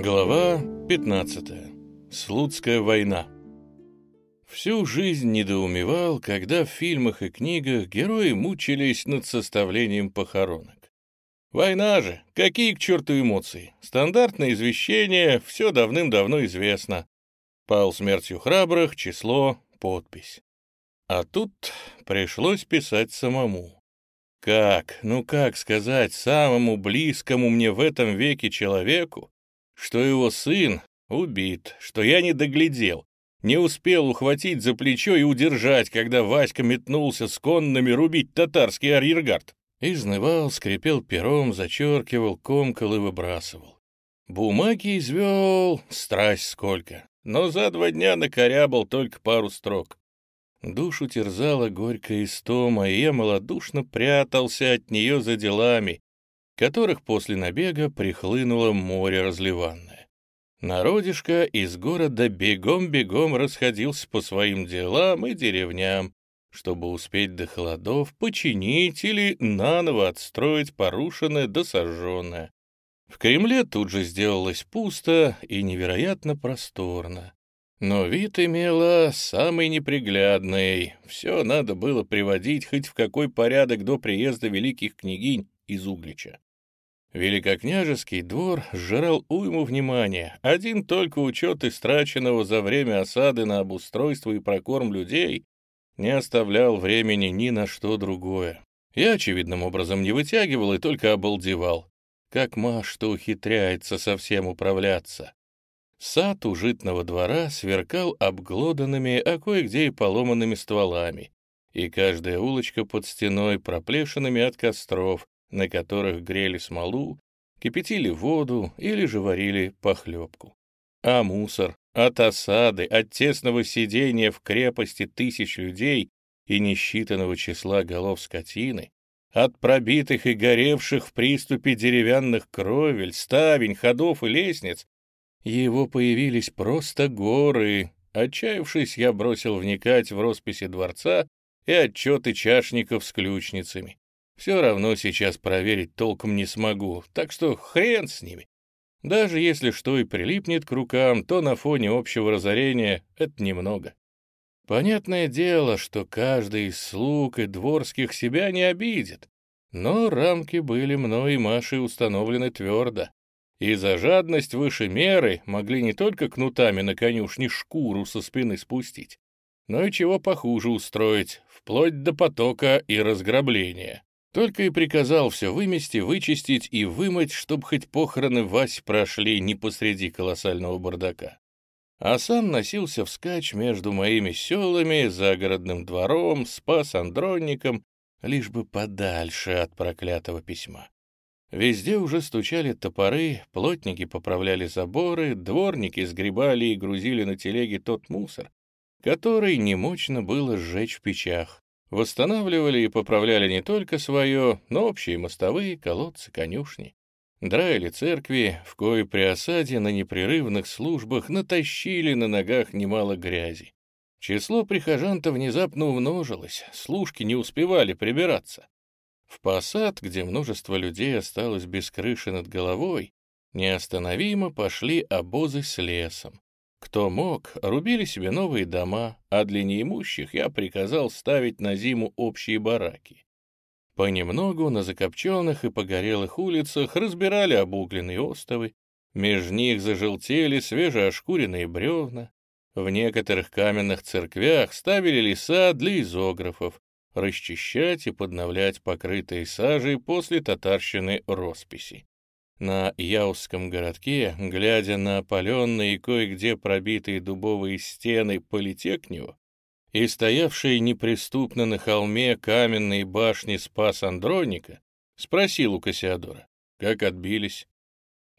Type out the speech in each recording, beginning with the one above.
Глава 15. Слуцкая война. Всю жизнь недоумевал, когда в фильмах и книгах герои мучились над составлением похоронок. Война же, какие к черту эмоции? Стандартное извещение, все давным-давно известно. Пал смертью храбрых, число, подпись. А тут пришлось писать самому. Как, ну как сказать самому близкому мне в этом веке человеку, что его сын убит, что я не доглядел, не успел ухватить за плечо и удержать, когда Васька метнулся с конными рубить татарский арьергард. Изнывал, скрипел пером, зачеркивал, комкал и выбрасывал. Бумаги извел, страсть сколько, но за два дня накорябал только пару строк. Душу терзала горькая истома, и я малодушно прятался от нее за делами, которых после набега прихлынуло море разливанное. Народишко из города бегом-бегом расходился по своим делам и деревням, чтобы успеть до холодов починить или наново отстроить порушенное да. В Кремле тут же сделалось пусто и невероятно просторно. Но вид имела самый неприглядный. Все надо было приводить хоть в какой порядок до приезда великих княгинь из Углича. Великокняжеский двор сжирал уйму внимания. Один только учет истраченного за время осады на обустройство и прокорм людей не оставлял времени ни на что другое. Я очевидным образом не вытягивал и только обалдевал. Как Маш-то ухитряется совсем управляться. Сад у житного двора сверкал обглоданными, а кое-где и поломанными стволами, и каждая улочка под стеной проплешинами от костров, на которых грели смолу, кипятили воду или же варили похлебку. А мусор от осады, от тесного сидения в крепости тысяч людей и несчитанного числа голов скотины, от пробитых и горевших в приступе деревянных кровель, ставень, ходов и лестниц, его появились просто горы. Отчаявшись, я бросил вникать в росписи дворца и отчеты чашников с ключницами. Все равно сейчас проверить толком не смогу, так что хрен с ними. Даже если что и прилипнет к рукам, то на фоне общего разорения это немного. Понятное дело, что каждый из слуг и дворских себя не обидит, но рамки были мной и Машей установлены твердо. И за жадность выше меры могли не только кнутами на конюшне шкуру со спины спустить, но и чего похуже устроить, вплоть до потока и разграбления. Только и приказал все вымести, вычистить и вымыть, чтобы хоть похороны Вась прошли не посреди колоссального бардака. А сам носился вскачь между моими селами, загородным двором, спас Андронником, лишь бы подальше от проклятого письма. Везде уже стучали топоры, плотники поправляли заборы, дворники сгребали и грузили на телеги тот мусор, который немощно было сжечь в печах. Восстанавливали и поправляли не только свое, но общие мостовые, колодцы, конюшни. Драили церкви, в кое при осаде на непрерывных службах натащили на ногах немало грязи. Число прихожан-то внезапно умножилось, служки не успевали прибираться. В посад, где множество людей осталось без крыши над головой, неостановимо пошли обозы с лесом. Кто мог, рубили себе новые дома, а для неимущих я приказал ставить на зиму общие бараки. Понемногу на закопченных и погорелых улицах разбирали обугленные остовы, меж них зажелтели свежеошкуренные бревна, в некоторых каменных церквях ставили леса для изографов, расчищать и подновлять покрытые сажей после татарщины росписи. На Яузском городке, глядя на опаленные и кое-где пробитые дубовые стены политехнию и стоявшие неприступно на холме каменные башни Спас Андроника, спросил у Кассиадора, как отбились.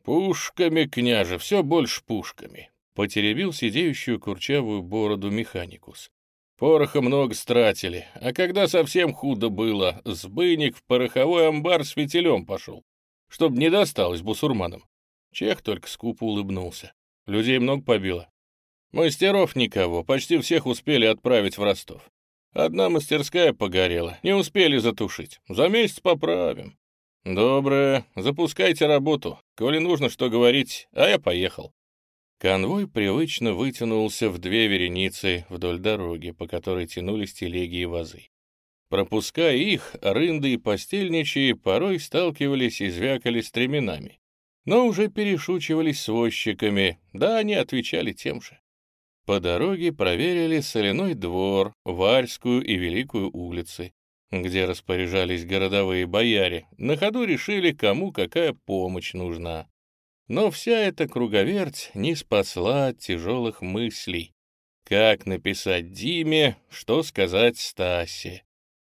«Пушками, княже, все больше пушками», — потеребил сидеющую курчавую бороду механикус. Пороха много стратили, а когда совсем худо было, сбыник в пороховой амбар с фитилем пошел, чтоб не досталось бусурманам. Чех только скупо улыбнулся. Людей много побило. Мастеров никого, почти всех успели отправить в Ростов. Одна мастерская погорела, не успели затушить. За месяц поправим. «Доброе. Запускайте работу. Коли нужно что говорить, а я поехал». Конвой привычно вытянулся в две вереницы вдоль дороги, по которой тянулись телеги и вазы. Пропуская их, рынды и постельничьи порой сталкивались и звякали стременами, но уже перешучивались с возчиками, да они отвечали тем же. По дороге проверили соляной двор, Варскую и Великую улицы, где распоряжались городовые бояре, на ходу решили, кому какая помощь нужна. Но вся эта круговерть не спасла от тяжелых мыслей. Как написать Диме, что сказать Стасе?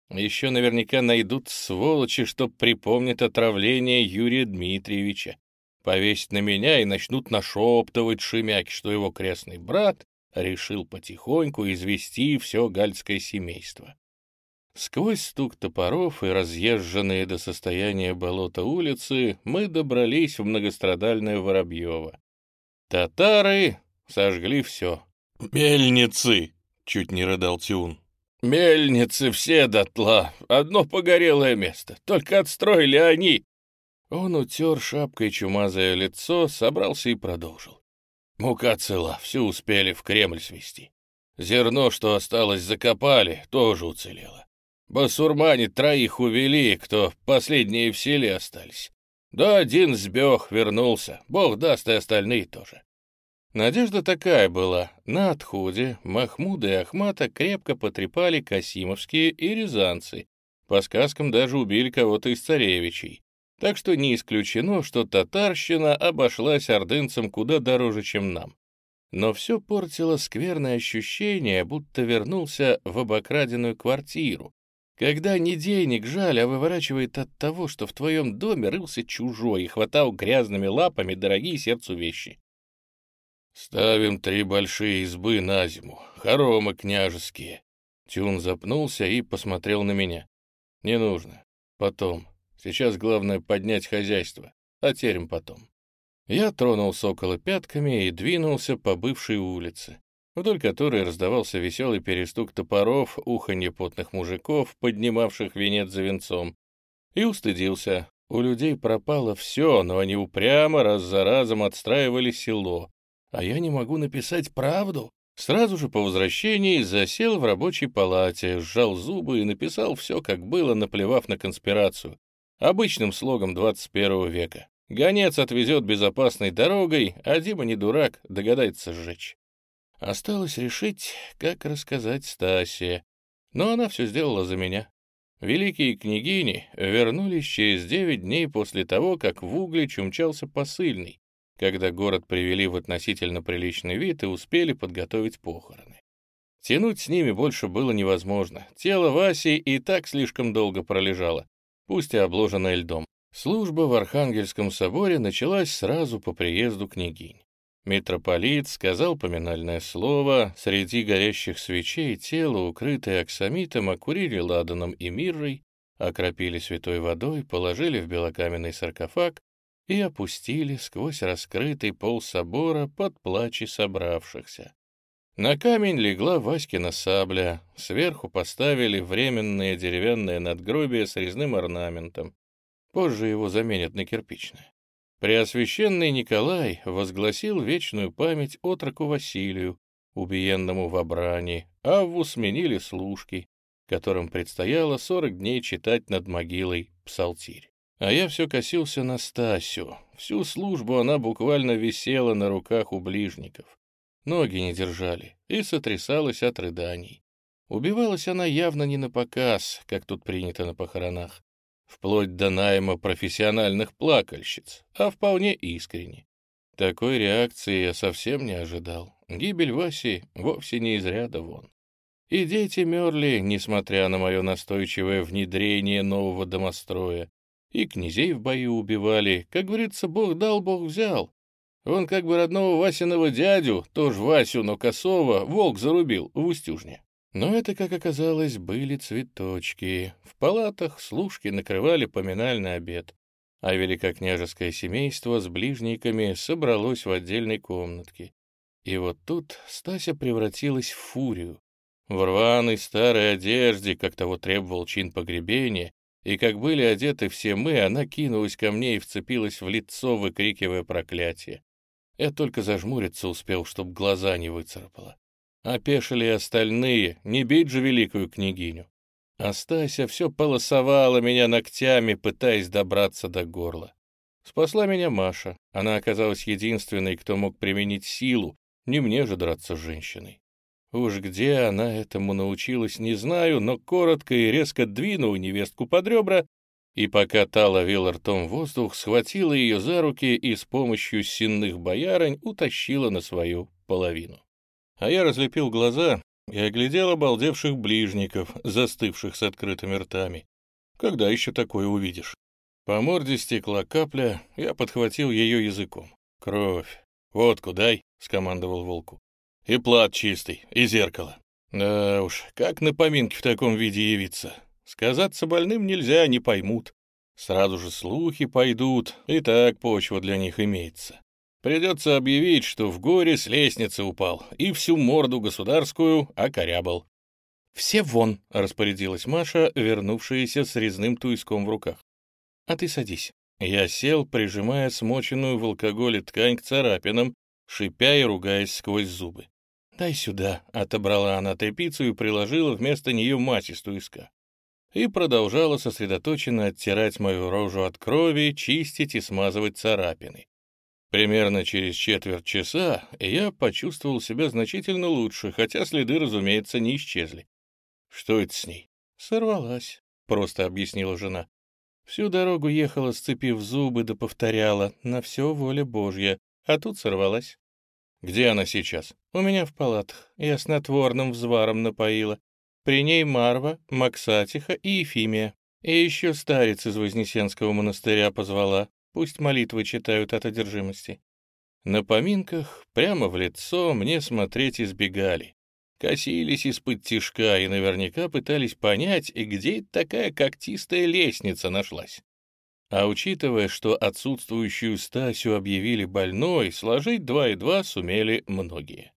Еще наверняка найдут сволочи, что припомнят отравление Юрия Дмитриевича. Повесить на меня и начнут нашептывать Шемяки, что его крестный брат решил потихоньку извести все гальское семейство. Сквозь стук топоров и разъезженные до состояния болота улицы мы добрались в многострадальное Воробьево. Татары сожгли все. «Мельницы!» — чуть не рыдал Тюн. «Мельницы все дотла, одно погорелое место, только отстроили они!» Он утер шапкой чумазое лицо, собрался и продолжил. «Мука цела, все успели в Кремль свести. Зерно, что осталось, закопали, тоже уцелело. Басурмане троих увели, кто последние в селе остались. Да один сбег, вернулся. Бог даст и остальные тоже. Надежда такая была. На отходе Махмуда и Ахмата крепко потрепали Касимовские и рязанцы. По сказкам даже убили кого-то из царевичей. Так что не исключено, что татарщина обошлась ордынцам куда дороже, чем нам. Но все портило скверное ощущение, будто вернулся в обокраденную квартиру, когда не денег жаль, а выворачивает от того, что в твоем доме рылся чужой и хватал грязными лапами дорогие сердцу вещи. «Ставим три большие избы на зиму, хоромы княжеские». Тюн запнулся и посмотрел на меня. «Не нужно. Потом. Сейчас главное поднять хозяйство, а терем потом». Я тронул сокола пятками и двинулся по бывшей улице вдоль которой раздавался веселый перестук топоров, уханье потных мужиков, поднимавших венец за венцом. И устыдился. У людей пропало все, но они упрямо раз за разом отстраивали село. А я не могу написать правду. Сразу же по возвращении засел в рабочей палате, сжал зубы и написал все, как было, наплевав на конспирацию. Обычным слогом 21 века. Гонец отвезет безопасной дорогой, а Дима не дурак, догадается сжечь. Осталось решить, как рассказать Стасе, но она все сделала за меня. Великие княгини вернулись через девять дней после того, как в Углич умчался посыльный, когда город привели в относительно приличный вид и успели подготовить похороны. Тянуть с ними больше было невозможно. Тело Васи и так слишком долго пролежало, пусть и обложенное льдом. Служба в Архангельском соборе началась сразу по приезду княгинь. Митрополит сказал поминальное слово, среди горящих свечей тело, укрытое аксамитом, окурили ладаном и миррой, окропили святой водой, положили в белокаменный саркофаг и опустили сквозь раскрытый пол собора под плачи собравшихся. На камень легла Васькина сабля, сверху поставили временное деревянное надгробие с резным орнаментом. Позже его заменят на кирпичное. Преосвященный Николай возгласил вечную память отроку Василию, убиенному в Абране, Авву сменили служки, которым предстояло сорок дней читать над могилой псалтирь. А я все косился на Стасю. Всю службу она буквально висела на руках у ближников. Ноги не держали и сотрясалась от рыданий. Убивалась она явно не на показ, как тут принято на похоронах, вплоть до найма профессиональных плакальщиц, а вполне искренне. Такой реакции я совсем не ожидал. Гибель Васи вовсе не из ряда вон. И дети мерли, несмотря на мое настойчивое внедрение нового домостроя. И князей в бою убивали. Как говорится, Бог дал, Бог взял. Он как бы родного Васиного дядю, тоже Васю, но косого, волк зарубил в Устюжне. Но это, как оказалось, были цветочки. В палатах служки накрывали поминальный обед, а великокняжеское семейство с ближниками собралось в отдельной комнатке. И вот тут Стася превратилась в фурию. В рваной старой одежде, как того требовал чин погребения, И как были одеты все мы, она кинулась ко мне и вцепилась в лицо, выкрикивая проклятие. Я только зажмуриться успел, чтоб глаза не выцарапало. Опешили остальные, не бить же великую княгиню. Астася все полосовала меня ногтями, пытаясь добраться до горла. Спасла меня Маша. Она оказалась единственной, кто мог применить силу, не мне же драться с женщиной. Уж где она этому научилась, не знаю, но коротко и резко двинула невестку под ребра, и пока та ловила ртом воздух, схватила ее за руки и с помощью сенных боярынь утащила на свою половину. А я разлепил глаза и оглядел обалдевших ближников, застывших с открытыми ртами. Когда еще такое увидишь? По морде стекла капля, я подхватил ее языком. «Кровь. Водку дай», — скомандовал волку. «И плат чистый, и зеркало». Да уж, как на поминке в таком виде явиться? Сказаться больным нельзя, не поймут. Сразу же слухи пойдут, и так почва для них имеется. Придется объявить, что в горе с лестницы упал и всю морду государскую окорябал. «Все вон!» — распорядилась Маша, вернувшаяся с резным туиском в руках. «А ты садись». Я сел, прижимая смоченную в алкоголе ткань к царапинам, шипя и ругаясь сквозь зубы. «Дай сюда», — отобрала она тряпицу и приложила вместо нее мать из. И продолжала сосредоточенно оттирать мою рожу от крови, чистить и смазывать царапины. Примерно через четверть часа я почувствовал себя значительно лучше, хотя следы, разумеется, не исчезли. Что это с ней? Сорвалась, просто объяснила жена. Всю дорогу ехала, сцепив зубы, да повторяла «на все воля Божья», а тут сорвалась. Где она сейчас? У меня в палатах. Я снотворным взваром напоила. При ней Марва, Максатиха и Ефимия. И еще старец из Вознесенского монастыря позвала. Пусть молитвы читают от одержимости. На поминках прямо в лицо мне смотреть избегали. Косились из-под тишка и наверняка пытались понять, где такая когтистая лестница нашлась. А учитывая, что отсутствующую Стасю объявили больной, сложить два и два сумели многие.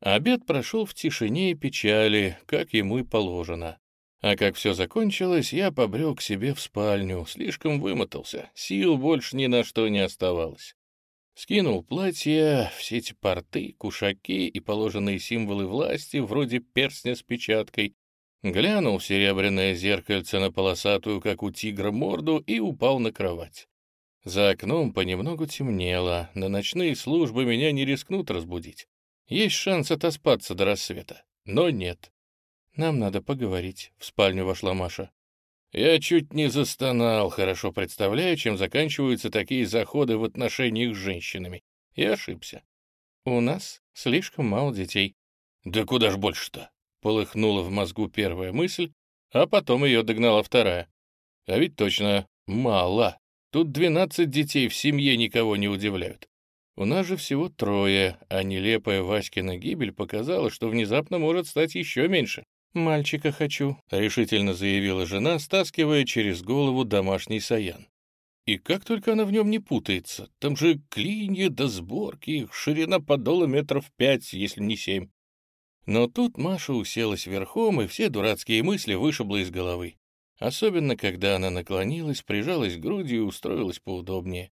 Обед прошел в тишине и печали, как ему и положено. А как все закончилось, я побрел к себе в спальню, слишком вымотался, сил больше ни на что не оставалось. Скинул платье, все эти порты, кушаки и положенные символы власти, вроде перстня с печаткой, глянул в серебряное зеркальце на полосатую, как у тигра, морду и упал на кровать. За окном понемногу темнело, на ночные службы меня не рискнут разбудить. Есть шанс отоспаться до рассвета, но нет. «Нам надо поговорить», — в спальню вошла Маша. Я чуть не застонал, хорошо представляя, чем заканчиваются такие заходы в отношениях с женщинами. И ошибся. У нас слишком мало детей. Да куда ж больше-то? Полыхнула в мозгу первая мысль, а потом ее догнала вторая. А ведь точно мало. Тут двенадцать детей в семье никого не удивляют. У нас же всего трое, а нелепая Васькина гибель показала, что внезапно может стать еще меньше. «Мальчика хочу», — решительно заявила жена, стаскивая через голову домашний саян. И как только она в нем не путается, там же клинья до сборки, ширина подола метров пять, если не семь. Но тут Маша уселась верхом, и все дурацкие мысли вышибла из головы. Особенно, когда она наклонилась, прижалась грудью и устроилась поудобнее.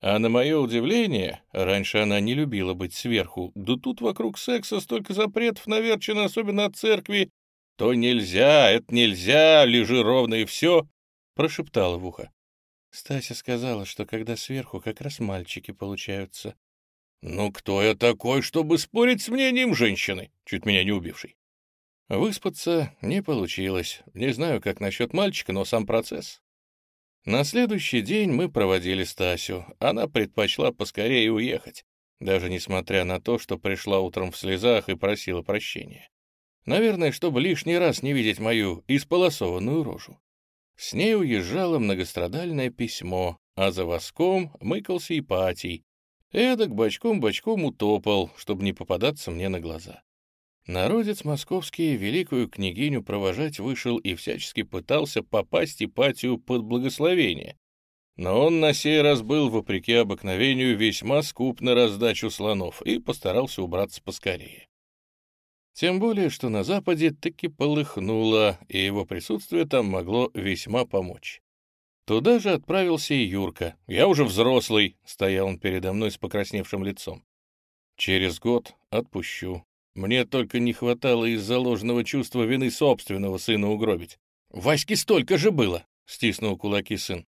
А на мое удивление, раньше она не любила быть сверху, да тут вокруг секса столько запретов наверчено, особенно от церкви, «То нельзя, это нельзя, лежи ровно и все», — прошептала в ухо. Стася сказала, что когда сверху как раз мальчики получаются. «Ну кто я такой, чтобы спорить с мнением женщины, чуть меня не убившей?» Выспаться не получилось. Не знаю, как насчет мальчика, но сам процесс. На следующий день мы проводили Стасю. Она предпочла поскорее уехать, даже несмотря на то, что пришла утром в слезах и просила прощения. Наверное, чтобы лишний раз не видеть мою исполосованную рожу. С ней уезжало многострадальное письмо, а за воском мыкался Ипатий. Эдак бочком-бочком утопал, чтобы не попадаться мне на глаза. Народец московский великую княгиню провожать вышел и всячески пытался попасть Ипатию под благословение. Но он на сей раз был, вопреки обыкновению, весьма скуп на раздачу слонов и постарался убраться поскорее. Тем более, что на Западе таки полыхнуло, и его присутствие там могло весьма помочь. Туда же отправился и Юрка. «Я уже взрослый», — стоял он передо мной с покрасневшим лицом. «Через год отпущу. Мне только не хватало из-за ложного чувства вины собственного сына угробить. Ваське столько же было!» — стиснул кулаки сын.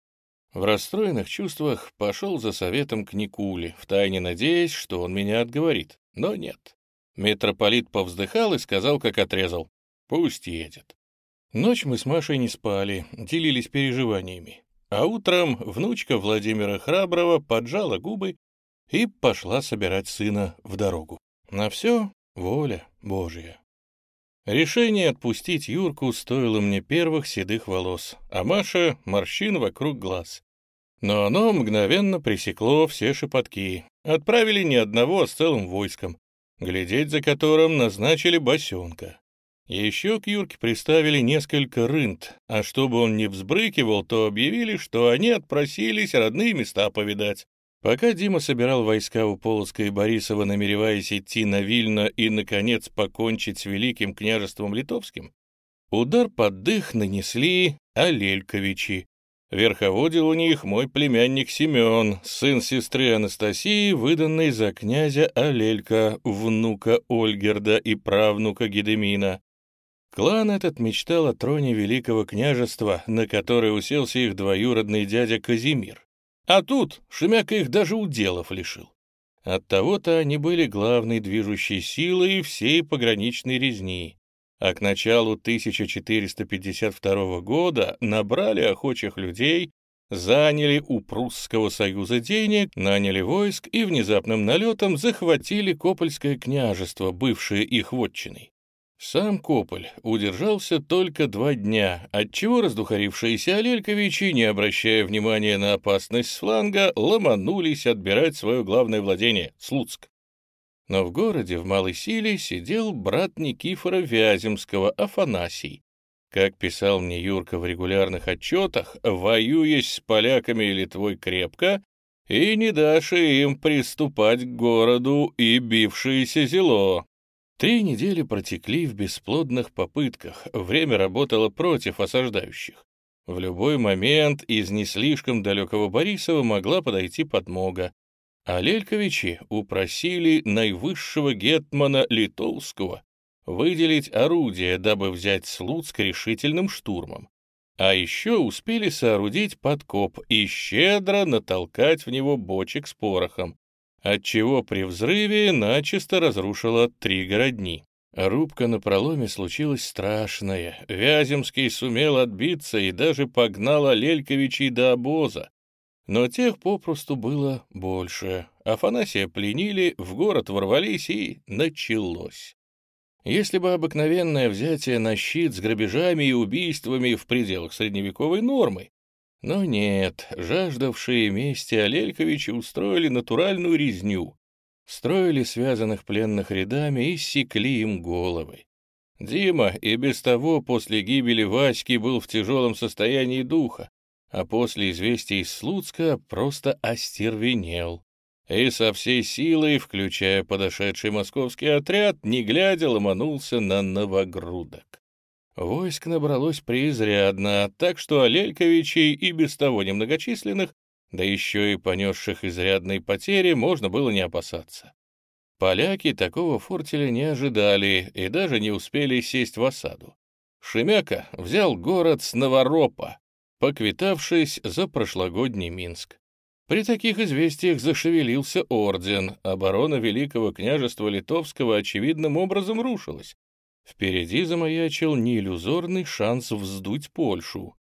В расстроенных чувствах пошел за советом к Никуле, втайне надеясь, что он меня отговорит. Но нет. Митрополит повздыхал и сказал, как отрезал. «Пусть едет». Ночь мы с Машей не спали, делились переживаниями. А утром внучка Владимира Храброва поджала губы и пошла собирать сына в дорогу. На все воля Божья. Решение отпустить Юрку стоило мне первых седых волос, а Маша — морщин вокруг глаз. Но оно мгновенно пресекло все шепотки. Отправили ни одного с целым войском, глядеть за которым назначили босенка. Еще к Юрке приставили несколько рынт, а чтобы он не взбрыкивал, то объявили, что они отпросились родные места повидать. Пока Дима собирал войска у Полоцка и Борисова, намереваясь идти на Вильно и, наконец, покончить с Великим княжеством Литовским, удар под дых нанесли Алельковичи. Верховодил у них мой племянник Семен, сын сестры Анастасии, выданный за князя Алелька, внука Ольгерда и правнука Гедемина. Клан этот мечтал о троне Великого княжества, на который уселся их двоюродный дядя Казимир. А тут Шемяка их даже уделов лишил. Оттого-то они были главной движущей силой всей пограничной резни. А к началу 1452 года набрали охочих людей, заняли у Прусского союза денег, наняли войск и внезапным налетом захватили Копольское княжество, бывшее их вотчиной. Сам Кополь удержался только два дня, отчего раздухарившиеся Алельковичи, не обращая внимания на опасность с фланга, ломанулись отбирать свое главное владение — Слуцк. Но в городе в малой силе сидел брат Никифора Вяземского, Афанасий. Как писал мне Юрка в регулярных отчетах, воюясь с поляками и Литвой крепко, и не дашь им приступать к городу и бившееся зело. Три недели протекли в бесплодных попытках, время работало против осаждающих. В любой момент из не слишком далекого Борисова могла подойти подмога, а Лельковичи упросили наивысшего гетмана Литовского выделить орудие, дабы взять Слуцк решительным штурмом. А еще успели соорудить подкоп и щедро натолкать в него бочек с порохом, отчего при взрыве начисто разрушила три городни. Рубка на проломе случилась страшная. Вяземский сумел отбиться и даже погнал Лельковичей до обоза. Но тех попросту было больше. Афанасия пленили, в город ворвались и началось. Если бы обыкновенное взятие на щит с грабежами и убийствами в пределах средневековой нормы, но нет, жаждавшие мести Алельковичи устроили натуральную резню, строили связанных пленных рядами и секли им головы. Дима и без того после гибели Васьки был в тяжелом состоянии духа, а после известия из Слуцка просто остервенел. И со всей силой, включая подошедший московский отряд, не глядя, ломанулся на Новогрудок. Войск набралось преизрядно, так что Алельковичей и без того немногочисленных, да еще и понесших изрядные потери, можно было не опасаться. Поляки такого фортеля не ожидали и даже не успели сесть в осаду. Шемяка взял город с Новоропа, поквитавшись за прошлогодний Минск. При таких известиях зашевелился орден, оборона Великого княжества Литовского очевидным образом рушилась, Впереди замаячил неиллюзорный шанс вздуть Польшу.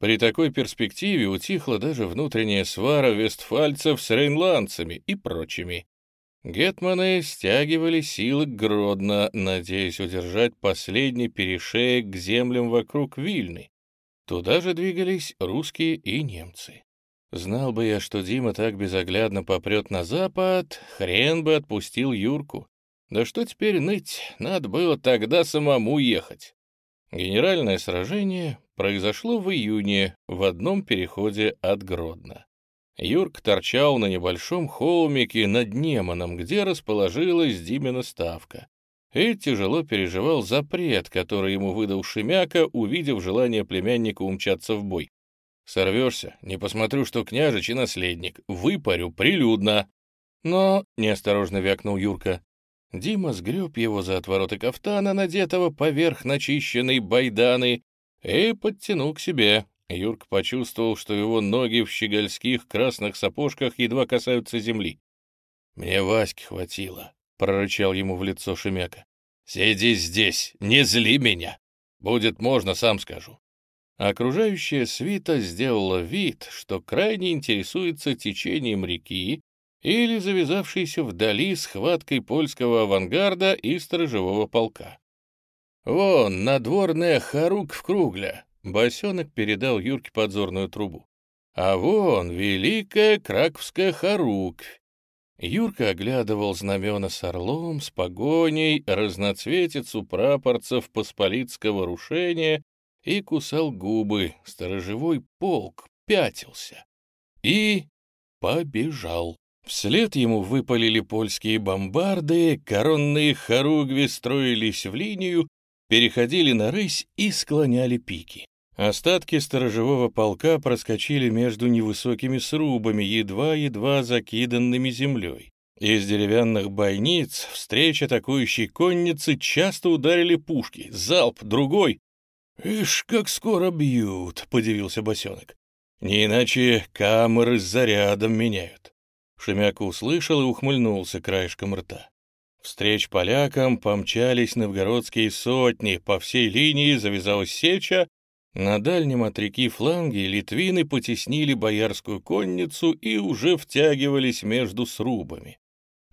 При такой перспективе утихла даже внутренняя свара вестфальцев с рейнландцами и прочими. Гетманы стягивали силы Гродно, надеясь удержать последний перешеек к землям вокруг Вильны. Туда же двигались русские и немцы. Знал бы я, что Дима так безоглядно попрет на запад, хрен бы отпустил Юрку. Да что теперь ныть, надо было тогда самому ехать. Генеральное сражение произошло в июне в одном переходе от Гродно. Юрк торчал на небольшом холмике над Неманом, где расположилась Димина ставка. и тяжело переживал запрет, который ему выдал Шемяка, увидев желание племянника умчаться в бой. «Сорвешься, не посмотрю, что княжич и наследник, выпарю прилюдно». «Но», — неосторожно вякнул Юрка, Дима сгреб его за отвороты кафтана, надетого поверх начищенной байданы, и подтянул к себе. Юрк почувствовал, что его ноги в щегольских красных сапожках едва касаются земли. «Мне Васьки хватило», — прорычал ему в лицо Шемяка. «Сиди здесь, не зли меня! Будет можно, сам скажу». Окружающая свита сделала вид, что крайне интересуется течением реки или завязавшейся вдали схваткой польского авангарда и сторожевого полка. «Вон, надворная Харук в Кругля!» — босенок передал Юрке подзорную трубу. «А вон, великая краковская Харуквь!» Юрка оглядывал знамена с орлом, с погоней, разноцветицу прапорцев посполитского рушения и кусал губы. Сторожевой полк пятился и побежал. Вслед ему выпалили польские бомбарды, коронные хоругви строились в линию, переходили на рысь и склоняли пики. Остатки сторожевого полка проскочили между невысокими срубами, едва-едва закиданными землей. Из деревянных бойниц встреча атакующей конницы часто ударили пушки. Залп, другой. «Ишь, как скоро бьют!» — подивился босенок. «Не иначе камеры с зарядом меняют». Шемяка услышал и ухмыльнулся краешком рта. Встреч полякам помчались новгородские сотни, по всей линии завязалась сеча, на дальнем от реки фланге литвины потеснили боярскую конницу и уже втягивались между срубами.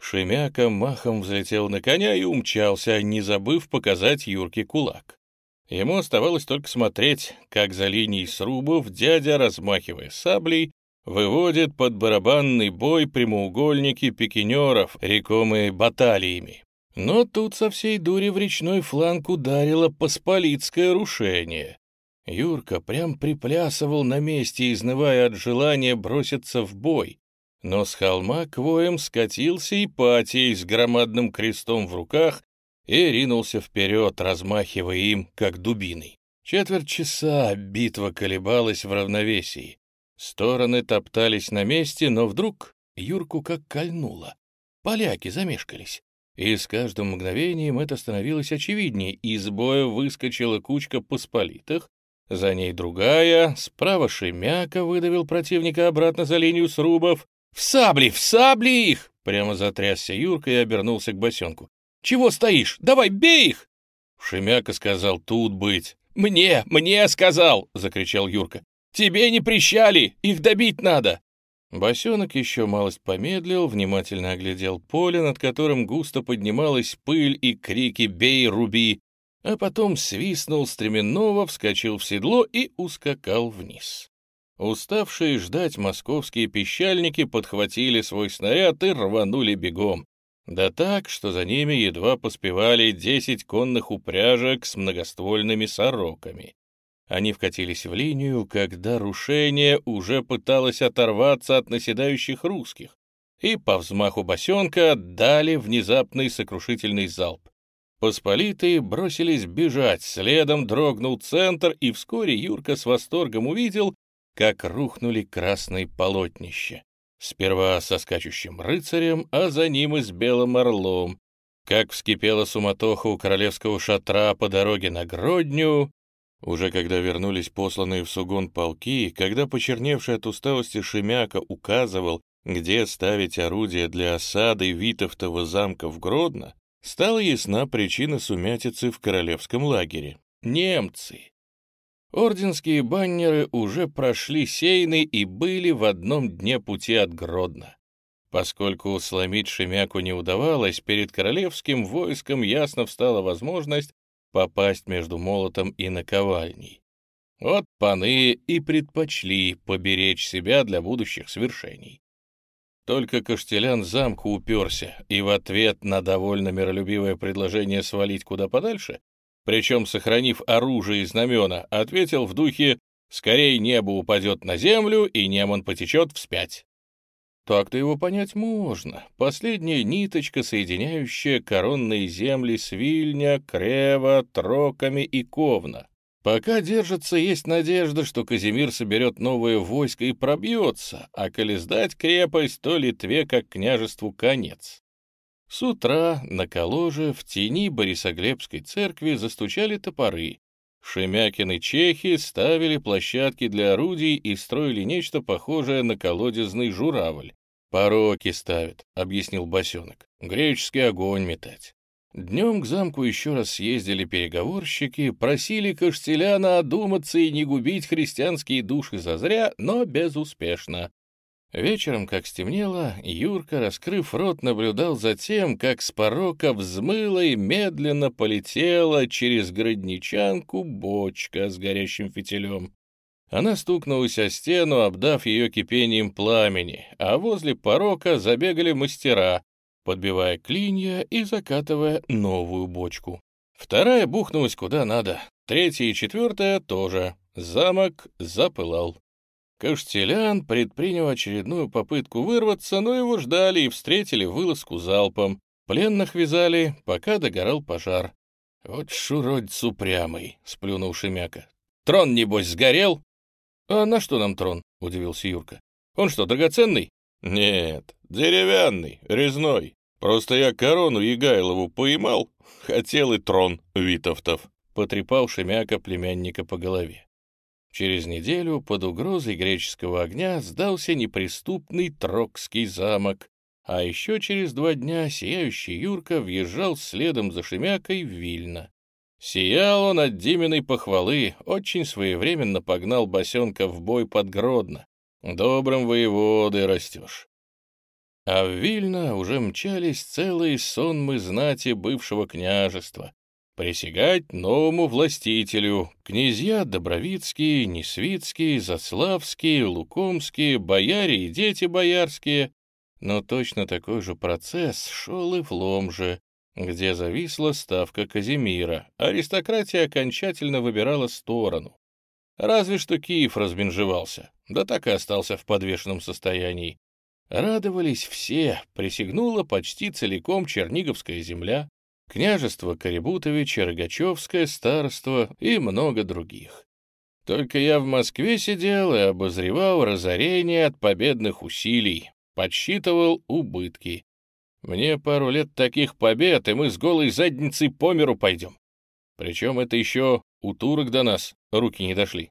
Шемяка махом взлетел на коня и умчался, не забыв показать Юрке кулак. Ему оставалось только смотреть, как за линией срубов дядя, размахивая саблей, выводит под барабанный бой прямоугольники пикинеров, рекомые баталиями. Но тут со всей дури в речной фланг ударило посполитское рушение. Юрка прям приплясывал на месте, изнывая от желания броситься в бой. Но с холма к воем скатился Ипатий с громадным крестом в руках и ринулся вперед, размахивая им, как дубиной. Четверть часа битва колебалась в равновесии. Стороны топтались на месте, но вдруг Юрку как кольнуло. Поляки замешкались. И с каждым мгновением это становилось очевиднее. Из боя выскочила кучка посполитых, за ней другая, справа Шемяка выдавил противника обратно за линию срубов. «В сабли! В сабли их!» Прямо затрясся Юрка и обернулся к босенку. «Чего стоишь? Давай, бей их!» Шемяка сказал, тут быть. «Мне, мне сказал!» — закричал Юрка. Тебе не прищали, их добить надо!» Босенок еще малость помедлил, внимательно оглядел поле, над которым густо поднималась пыль и крики «Бей, руби!», а потом свистнул стременного, вскочил в седло и ускакал вниз. Уставшие ждать московские пищальники подхватили свой снаряд и рванули бегом. Да так, что за ними едва поспевали десять конных упряжек с многоствольными сороками. Они вкатились в линию, когда рушение уже пыталось оторваться от наседающих русских, и по взмаху босенка дали внезапный сокрушительный залп. Посполитые бросились бежать, следом дрогнул центр, и вскоре Юрка с восторгом увидел, как рухнули красные полотнища. Сперва со скачущим рыцарем, а за ним и с белым орлом. Как вскипела суматоха у королевского шатра по дороге на Гродню, уже когда вернулись посланные в Сугон полки, когда почерневший от усталости Шемяка указывал, где ставить орудия для осады Витовтова замка в Гродно, стала ясна причина сумятицы в королевском лагере. Немцы. Орденские баннеры уже прошли Сейны и были в одном дне пути от Гродно. Поскольку сломить Шемяку не удавалось, перед королевским войском ясно встала возможность попасть между молотом и наковальней. Вот паны и предпочли поберечь себя для будущих свершений. Только Каштелян замку уперся, и в ответ на довольно миролюбивое предложение свалить куда подальше, причем, сохранив оружие и знамена, ответил в духе «Скорей небо упадет на землю, и Неман потечет вспять». Так-то его понять можно. Последняя ниточка, соединяющая коронные земли с Вильня, Крева, Троками и Ковна. Пока держится, есть надежда, что Казимир соберет новое войско и пробьется, а коли сдать крепость, то Литве как княжеству конец. С утра на коложе в тени Борисоглебской церкви застучали топоры. Шемякины чехи ставили площадки для орудий и строили нечто похожее на колодезный журавль. «Пороки ставят», — объяснил босенок. «Греческий огонь метать». Днем к замку еще раз съездили переговорщики, просили Каштеляна одуматься и не губить христианские души зазря, но безуспешно. Вечером, как стемнело, Юрка, раскрыв рот, наблюдал за тем, как с порока взмыла и медленно полетела через городничанку бочка с горящим фитилем. Она стукнулась о стену, обдав ее кипением пламени, а возле порока забегали мастера, подбивая клинья и закатывая новую бочку. Вторая бухнулась куда надо, третья и четвертая тоже. Замок запылал. Каштелян предпринял очередную попытку вырваться, но его ждали и встретили вылазку залпом. Пленных вязали, пока догорал пожар. «Вот шуродец упрямый», — сплюнул Шемяка. «Трон, небось, сгорел?» «А на что нам трон?» — удивился Юрка. «Он что, драгоценный?» «Нет, деревянный, резной. Просто я корону Егайлову поймал, хотел и трон Витовтов», — потрепал Шемяка племянника по голове. Через неделю под угрозой греческого огня сдался неприступный Трокский замок, а еще через два дня сияющий Юрка въезжал следом за Шемякой в Вильно. Сиял он от Диминой похвалы, очень своевременно погнал босенка в бой под Гродно. Добрым воеводой растешь. А в Вильно уже мчались целые сонмы знати бывшего княжества. Присягать новому властителю. Князья Добровицкие, Несвицкие, Заславские, Лукомские, бояре и дети боярские. Но точно такой же процесс шел и в Ломже, где зависла ставка Казимира. Аристократия окончательно выбирала сторону. Разве что Киев разменжевался, да так и остался в подвешенном состоянии. Радовались все, присягнула почти целиком Черниговская земля, княжество Корибутовича, Рогачевское старство и много других. Только я в Москве сидел и обозревал разорение от победных усилий, подсчитывал убытки. Мне пару лет таких побед, и мы с голой задницей по миру пойдем. Причем это еще у турок до нас руки не дошли.